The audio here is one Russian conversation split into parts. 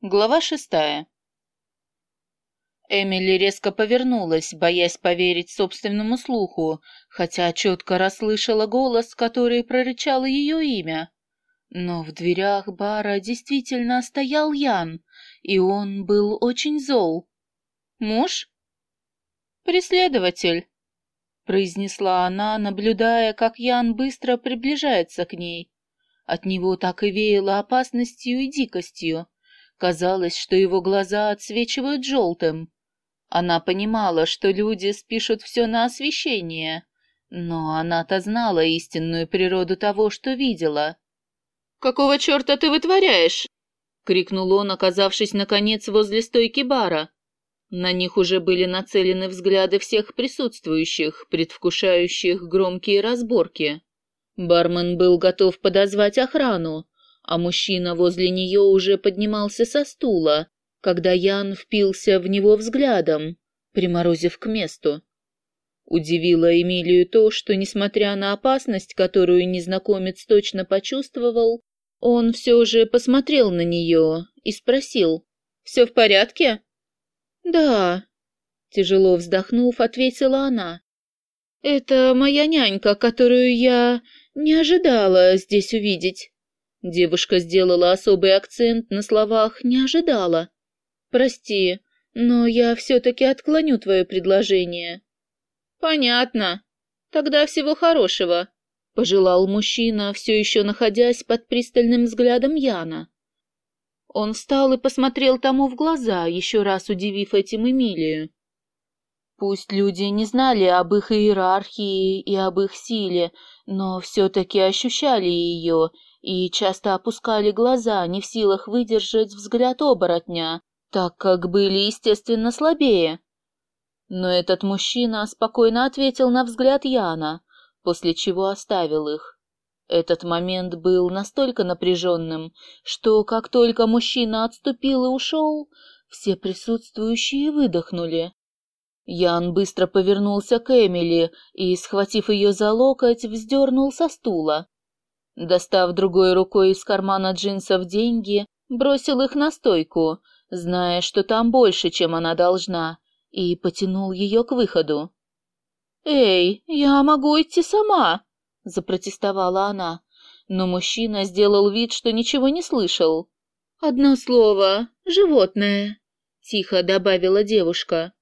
Глава шестая. Эмили резко повернулась, боясь поверить собственному слуху, хотя четко расслышала голос, который прорычал ее имя. Но в дверях бара действительно стоял Ян, и он был очень зол. «Муж?» «Преследователь», — произнесла она, наблюдая, как Ян быстро приближается к ней. От него так и веяло опасностью и дикостью. Казалось, что его глаза отсвечивают желтым. Она понимала, что люди спишут все на освещение, но она-то знала истинную природу того, что видела. «Какого черта ты вытворяешь?» — крикнул он, оказавшись, наконец, возле стойки бара. На них уже были нацелены взгляды всех присутствующих, предвкушающих громкие разборки. Бармен был готов подозвать охрану, а мужчина возле нее уже поднимался со стула, когда Ян впился в него взглядом, приморозив к месту. Удивило Эмилию то, что, несмотря на опасность, которую незнакомец точно почувствовал, он все же посмотрел на нее и спросил, «Все в порядке?» «Да», — тяжело вздохнув, ответила она. «Это моя нянька, которую я не ожидала здесь увидеть». Девушка сделала особый акцент на словах «не ожидала». «Прости, но я все-таки отклоню твое предложение». «Понятно. Тогда всего хорошего», — пожелал мужчина, все еще находясь под пристальным взглядом Яна. Он встал и посмотрел тому в глаза, еще раз удивив этим Эмилию. Пусть люди не знали об их иерархии и об их силе, но все-таки ощущали ее и часто опускали глаза, не в силах выдержать взгляд оборотня, так как были, естественно, слабее. Но этот мужчина спокойно ответил на взгляд Яна, после чего оставил их. Этот момент был настолько напряженным, что как только мужчина отступил и ушел, все присутствующие выдохнули. Ян быстро повернулся к Эмили и, схватив ее за локоть, вздернул со стула. Достав другой рукой из кармана джинсов деньги, бросил их на стойку, зная, что там больше, чем она должна, и потянул ее к выходу. «Эй, я могу идти сама!» — запротестовала она, но мужчина сделал вид, что ничего не слышал. «Одно слово — животное», — тихо добавила девушка.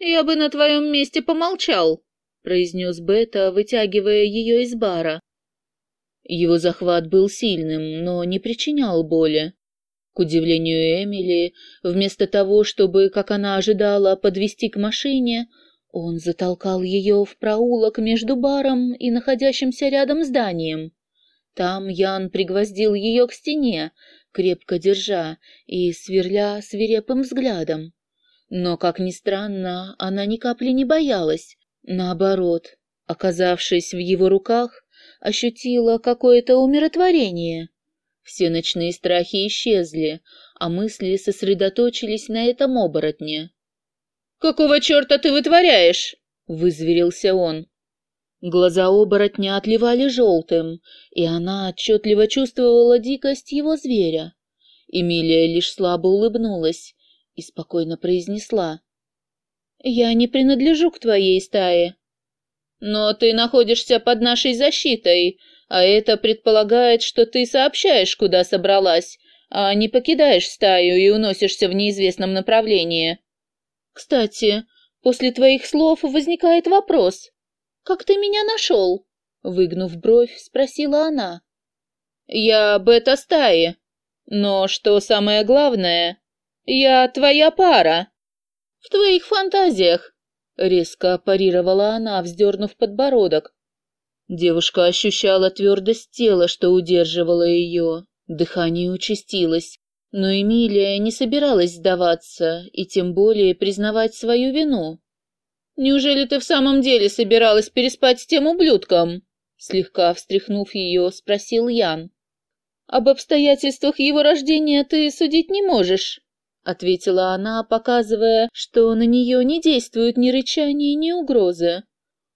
«Я бы на твоем месте помолчал», — произнес Бета, вытягивая ее из бара. Его захват был сильным, но не причинял боли. К удивлению Эмили, вместо того, чтобы, как она ожидала, подвести к машине, он затолкал ее в проулок между баром и находящимся рядом зданием. Там Ян пригвоздил ее к стене, крепко держа и сверля свирепым взглядом. Но, как ни странно, она ни капли не боялась. Наоборот, оказавшись в его руках, ощутила какое-то умиротворение. Все ночные страхи исчезли, а мысли сосредоточились на этом оборотне. «Какого черта ты вытворяешь?» — вызверился он. Глаза оборотня отливали желтым, и она отчетливо чувствовала дикость его зверя. Эмилия лишь слабо улыбнулась и спокойно произнесла. «Я не принадлежу к твоей стае. Но ты находишься под нашей защитой, а это предполагает, что ты сообщаешь, куда собралась, а не покидаешь стаю и уносишься в неизвестном направлении. Кстати, после твоих слов возникает вопрос. Как ты меня нашел? Выгнув бровь, спросила она. Я бета-стаи. Но что самое главное, я твоя пара. В твоих фантазиях Резко парировала она, вздернув подбородок. Девушка ощущала твердость тела, что удерживало ее. Дыхание участилось. Но Эмилия не собиралась сдаваться и тем более признавать свою вину. «Неужели ты в самом деле собиралась переспать с тем ублюдком?» Слегка встряхнув ее, спросил Ян. «Об обстоятельствах его рождения ты судить не можешь. — ответила она, показывая, что на нее не действуют ни рычание, ни угрозы.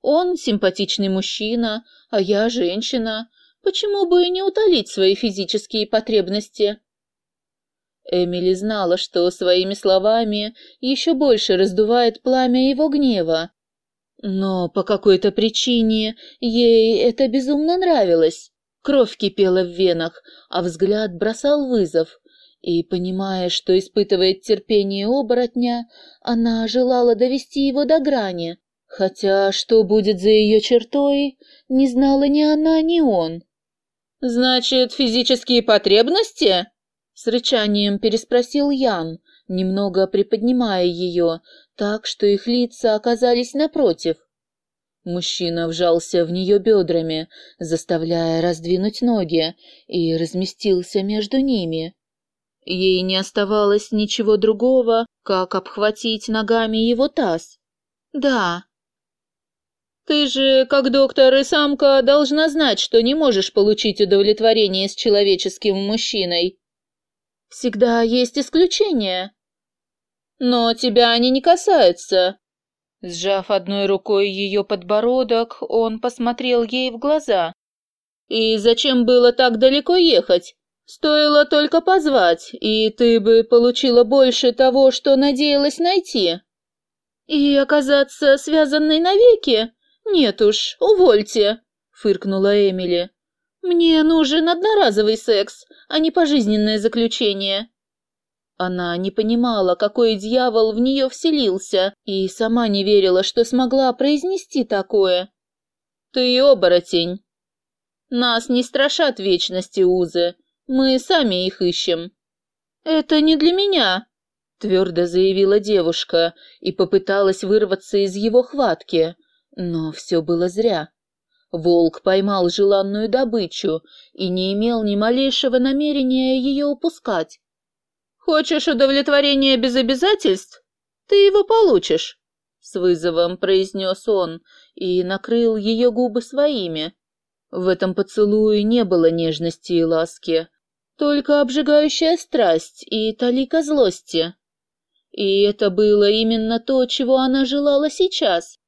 «Он симпатичный мужчина, а я женщина. Почему бы и не утолить свои физические потребности?» Эмили знала, что своими словами еще больше раздувает пламя его гнева. Но по какой-то причине ей это безумно нравилось. Кровь кипела в венах, а взгляд бросал вызов. И, понимая, что испытывает терпение оборотня, она желала довести его до грани, хотя что будет за ее чертой, не знала ни она, ни он. «Значит, физические потребности?» С рычанием переспросил Ян, немного приподнимая ее, так что их лица оказались напротив. Мужчина вжался в нее бедрами, заставляя раздвинуть ноги, и разместился между ними. Ей не оставалось ничего другого, как обхватить ногами его таз. «Да». «Ты же, как доктор и самка, должна знать, что не можешь получить удовлетворение с человеческим мужчиной», Всегда есть исключения. Но тебя они не касаются. Сжав одной рукой ее подбородок, он посмотрел ей в глаза. И зачем было так далеко ехать? Стоило только позвать, и ты бы получила больше того, что надеялась найти. И оказаться связанной навеки? Нет уж, увольте, фыркнула Эмили. Мне нужен одноразовый секс, а не пожизненное заключение. Она не понимала, какой дьявол в нее вселился, и сама не верила, что смогла произнести такое. «Ты оборотень. Нас не страшат вечности узы, мы сами их ищем». «Это не для меня», — твердо заявила девушка и попыталась вырваться из его хватки, но все было зря. Волк поймал желанную добычу и не имел ни малейшего намерения ее упускать. «Хочешь удовлетворения без обязательств? Ты его получишь!» С вызовом произнес он и накрыл ее губы своими. В этом поцелуе не было нежности и ласки, только обжигающая страсть и талика злости. И это было именно то, чего она желала сейчас.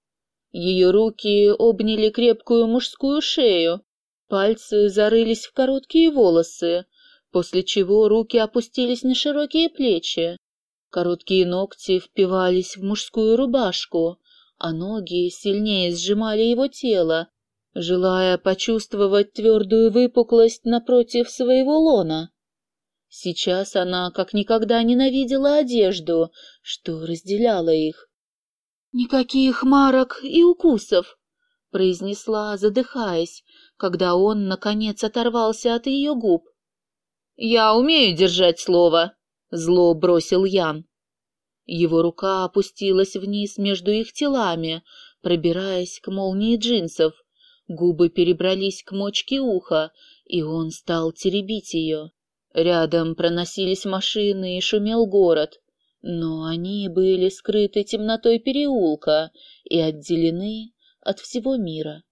Ее руки обняли крепкую мужскую шею, пальцы зарылись в короткие волосы, после чего руки опустились на широкие плечи. Короткие ногти впивались в мужскую рубашку, а ноги сильнее сжимали его тело, желая почувствовать твердую выпуклость напротив своего лона. Сейчас она как никогда ненавидела одежду, что разделяла их. «Никаких марок и укусов», — произнесла, задыхаясь, когда он, наконец, оторвался от ее губ. «Я умею держать слово», — зло бросил Ян. Его рука опустилась вниз между их телами, пробираясь к молнии джинсов. Губы перебрались к мочке уха, и он стал теребить ее. Рядом проносились машины и шумел город но они были скрыты темнотой переулка и отделены от всего мира.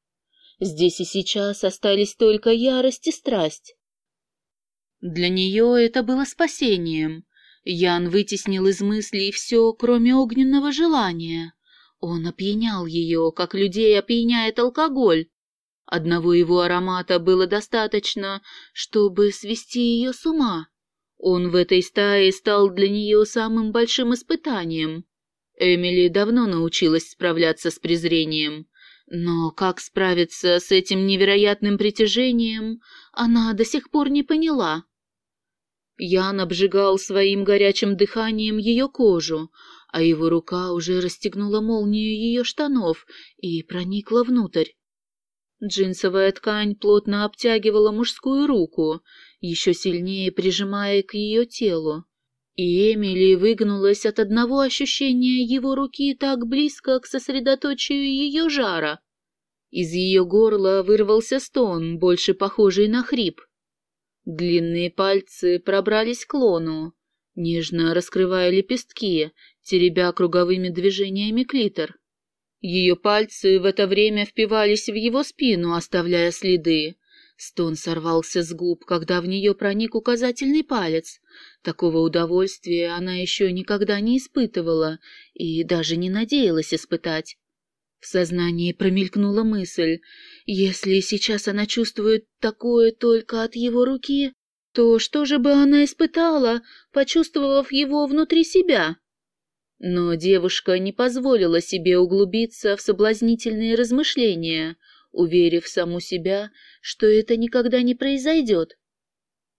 Здесь и сейчас остались только ярость и страсть. Для нее это было спасением. Ян вытеснил из мыслей все, кроме огненного желания. Он опьянял ее, как людей опьяняет алкоголь. Одного его аромата было достаточно, чтобы свести ее с ума. Он в этой стае стал для нее самым большим испытанием. Эмили давно научилась справляться с презрением, но как справиться с этим невероятным притяжением, она до сих пор не поняла. Ян обжигал своим горячим дыханием ее кожу, а его рука уже расстегнула молнию ее штанов и проникла внутрь. Джинсовая ткань плотно обтягивала мужскую руку, еще сильнее прижимая к ее телу. И Эмили выгнулась от одного ощущения его руки так близко к сосредоточию ее жара. Из ее горла вырвался стон, больше похожий на хрип. Длинные пальцы пробрались к лону, нежно раскрывая лепестки, теребя круговыми движениями клитор. Ее пальцы в это время впивались в его спину, оставляя следы, Стон сорвался с губ, когда в нее проник указательный палец. Такого удовольствия она еще никогда не испытывала и даже не надеялась испытать. В сознании промелькнула мысль, если сейчас она чувствует такое только от его руки, то что же бы она испытала, почувствовав его внутри себя? Но девушка не позволила себе углубиться в соблазнительные размышления, уверив саму себя, что это никогда не произойдет.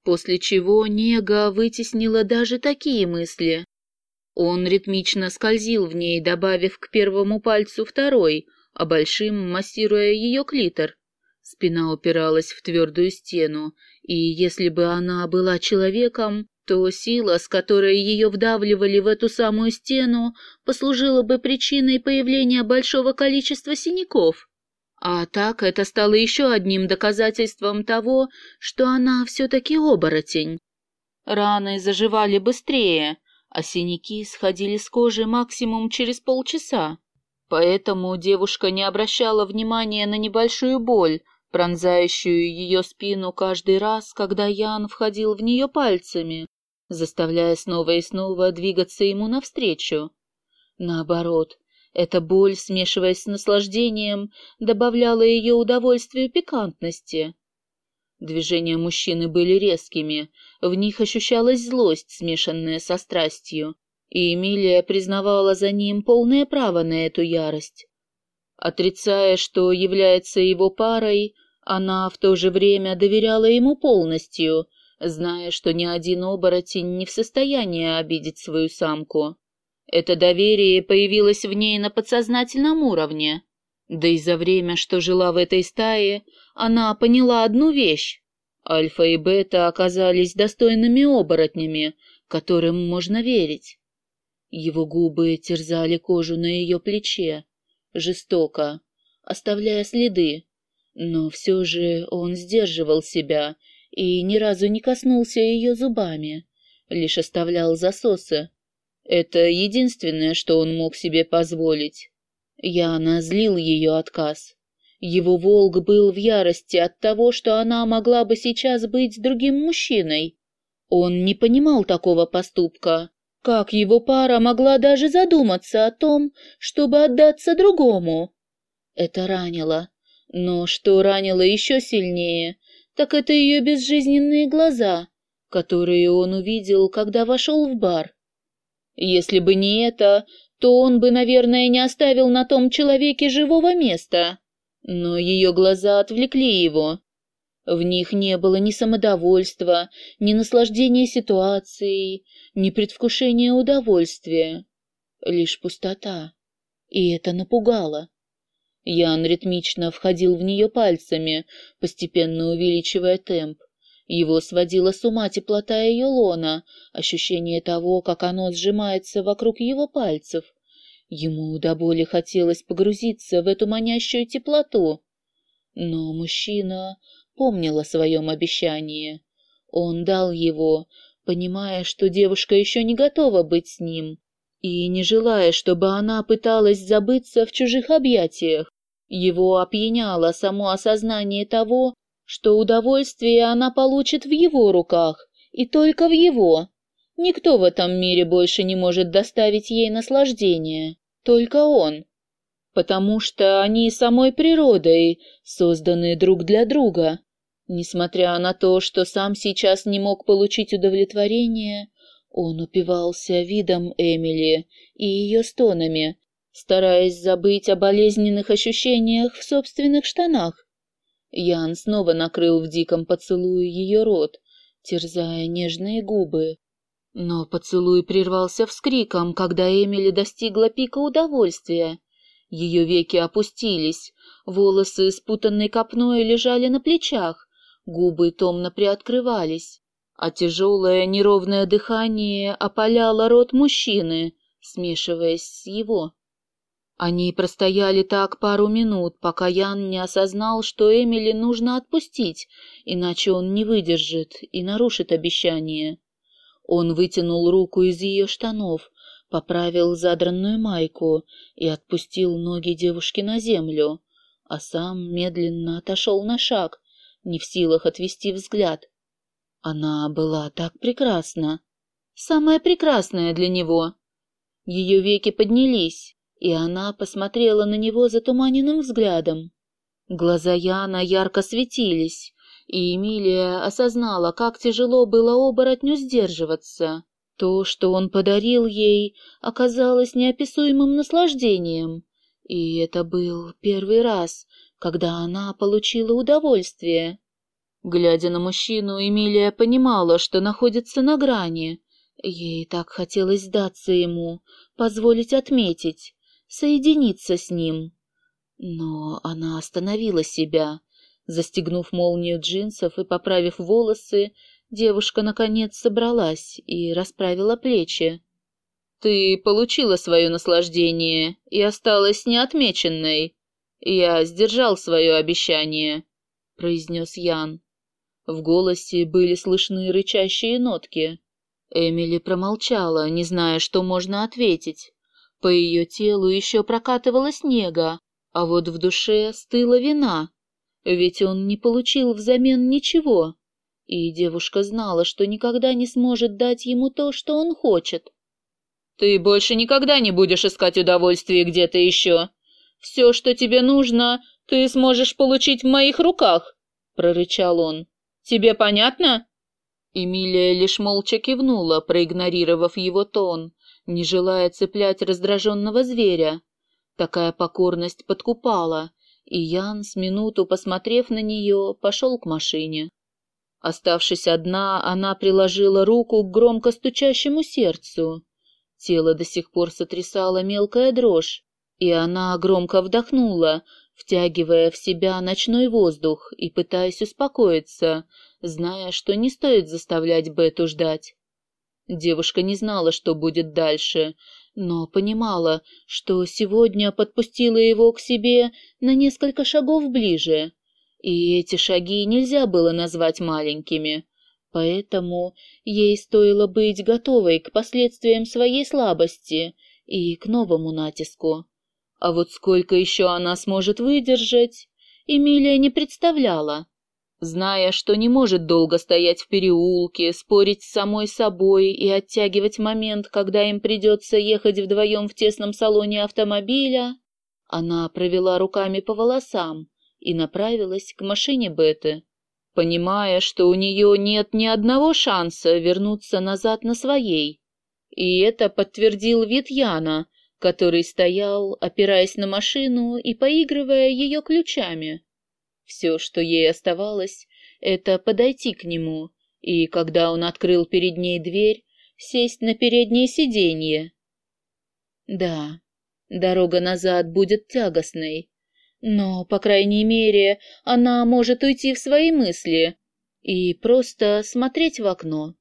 После чего нега вытеснила даже такие мысли. Он ритмично скользил в ней, добавив к первому пальцу второй, а большим массируя ее клитор. Спина упиралась в твердую стену, и если бы она была человеком, то сила, с которой ее вдавливали в эту самую стену, послужила бы причиной появления большого количества синяков. А так это стало еще одним доказательством того, что она все-таки оборотень. Раны заживали быстрее, а синяки сходили с кожи максимум через полчаса. Поэтому девушка не обращала внимания на небольшую боль, пронзающую ее спину каждый раз, когда Ян входил в нее пальцами, заставляя снова и снова двигаться ему навстречу. Наоборот, эта боль, смешиваясь с наслаждением, добавляла ее удовольствию пикантности. Движения мужчины были резкими, в них ощущалась злость, смешанная со страстью, и Эмилия признавала за ним полное право на эту ярость. Отрицая, что является его парой, она в то же время доверяла ему полностью, зная, что ни один оборотень не в состоянии обидеть свою самку. Это доверие появилось в ней на подсознательном уровне. Да и за время, что жила в этой стае, она поняла одну вещь. Альфа и Бета оказались достойными оборотнями, которым можно верить. Его губы терзали кожу на ее плече, жестоко, оставляя следы, но все же он сдерживал себя и ни разу не коснулся ее зубами, лишь оставлял засосы, это единственное, что он мог себе позволить. Яна злил ее отказ. Его волк был в ярости от того, что она могла бы сейчас быть другим мужчиной. Он не понимал такого поступка. Как его пара могла даже задуматься о том, чтобы отдаться другому? Это ранило. Но что ранило еще сильнее, так это ее безжизненные глаза, которые он увидел, когда вошел в бар. Если бы не это, то он бы, наверное, не оставил на том человеке живого места. Но ее глаза отвлекли его. В них не было ни самодовольства, ни наслаждения ситуацией, ни предвкушения удовольствия. Лишь пустота. И это напугало. Ян ритмично входил в нее пальцами, постепенно увеличивая темп. Его сводила с ума теплота ее лона, ощущение того, как оно сжимается вокруг его пальцев. Ему до боли хотелось погрузиться в эту манящую теплоту. Но мужчина помнил о своем обещании. Он дал его, понимая, что девушка еще не готова быть с ним, и не желая, чтобы она пыталась забыться в чужих объятиях. Его опьяняло само осознание того, что удовольствие она получит в его руках, и только в его. Никто в этом мире больше не может доставить ей наслаждение, только он. Потому что они самой природой созданы друг для друга. Несмотря на то, что сам сейчас не мог получить удовлетворение, он упивался видом Эмили и ее стонами, стараясь забыть о болезненных ощущениях в собственных штанах. Ян снова накрыл в диком поцелуе ее рот, терзая нежные губы. Но поцелуй прервался вскриком, когда Эмили достигла пика удовольствия. Ее веки опустились, волосы, спутанной копной, лежали на плечах, губы томно приоткрывались, а тяжелое неровное дыхание опаляло рот мужчины, смешиваясь с его. Они простояли так пару минут, пока Ян не осознал, что Эмили нужно отпустить, иначе он не выдержит и нарушит обещание. Он вытянул руку из ее штанов, поправил задранную майку и отпустил ноги девушки на землю, а сам медленно отошел на шаг, не в силах отвести взгляд. Она была так прекрасна, самая прекрасная для него. Ее веки поднялись, и она посмотрела на него затуманенным взглядом. Глаза Яна ярко светились, и Эмилия осознала, как тяжело было оборотню сдерживаться. То, что он подарил ей, оказалось неописуемым наслаждением, и это был первый раз, когда она получила удовольствие. Глядя на мужчину, Эмилия понимала, что находится на грани. Ей так хотелось сдаться ему, позволить отметить, соединиться с ним. Но она остановила себя. Застегнув молнию джинсов и поправив волосы, девушка, наконец, собралась и расправила плечи. «Ты получила свое наслаждение и осталась неотмеченной. Я сдержал свое обещание», — произнес Ян. В голосе были слышны рычащие нотки. Эмили промолчала, не зная, что можно ответить. По ее телу еще прокатывала снега, а вот в душе стыла вина. Ведь он не получил взамен ничего. И девушка знала, что никогда не сможет дать ему то, что он хочет. «Ты больше никогда не будешь искать удовольствие где-то еще. Все, что тебе нужно, ты сможешь получить в моих руках», — прорычал он. Тебе понятно?» Эмилия лишь молча кивнула, проигнорировав его тон, не желая цеплять раздраженного зверя. Такая покорность подкупала, и Ян, с минуту посмотрев на нее, пошел к машине. Оставшись одна, она приложила руку к громко стучащему сердцу. Тело до сих пор сотрясала мелкая дрожь, и она громко вдохнула, втягивая в себя ночной воздух и пытаясь успокоиться, зная, что не стоит заставлять Бету ждать. Девушка не знала, что будет дальше, но понимала, что сегодня подпустила его к себе на несколько шагов ближе, и эти шаги нельзя было назвать маленькими, поэтому ей стоило быть готовой к последствиям своей слабости и к новому натиску. А вот сколько еще она сможет выдержать, Эмилия не представляла. Зная, что не может долго стоять в переулке, спорить с самой собой и оттягивать момент, когда им придется ехать вдвоем в тесном салоне автомобиля, она провела руками по волосам и направилась к машине Беты, понимая, что у нее нет ни одного шанса вернуться назад на своей. И это подтвердил вид Яна, который стоял, опираясь на машину и поигрывая ее ключами. Все, что ей оставалось, это подойти к нему, и, когда он открыл перед ней дверь, сесть на переднее сиденье. Да, дорога назад будет тягостной, но, по крайней мере, она может уйти в свои мысли и просто смотреть в окно.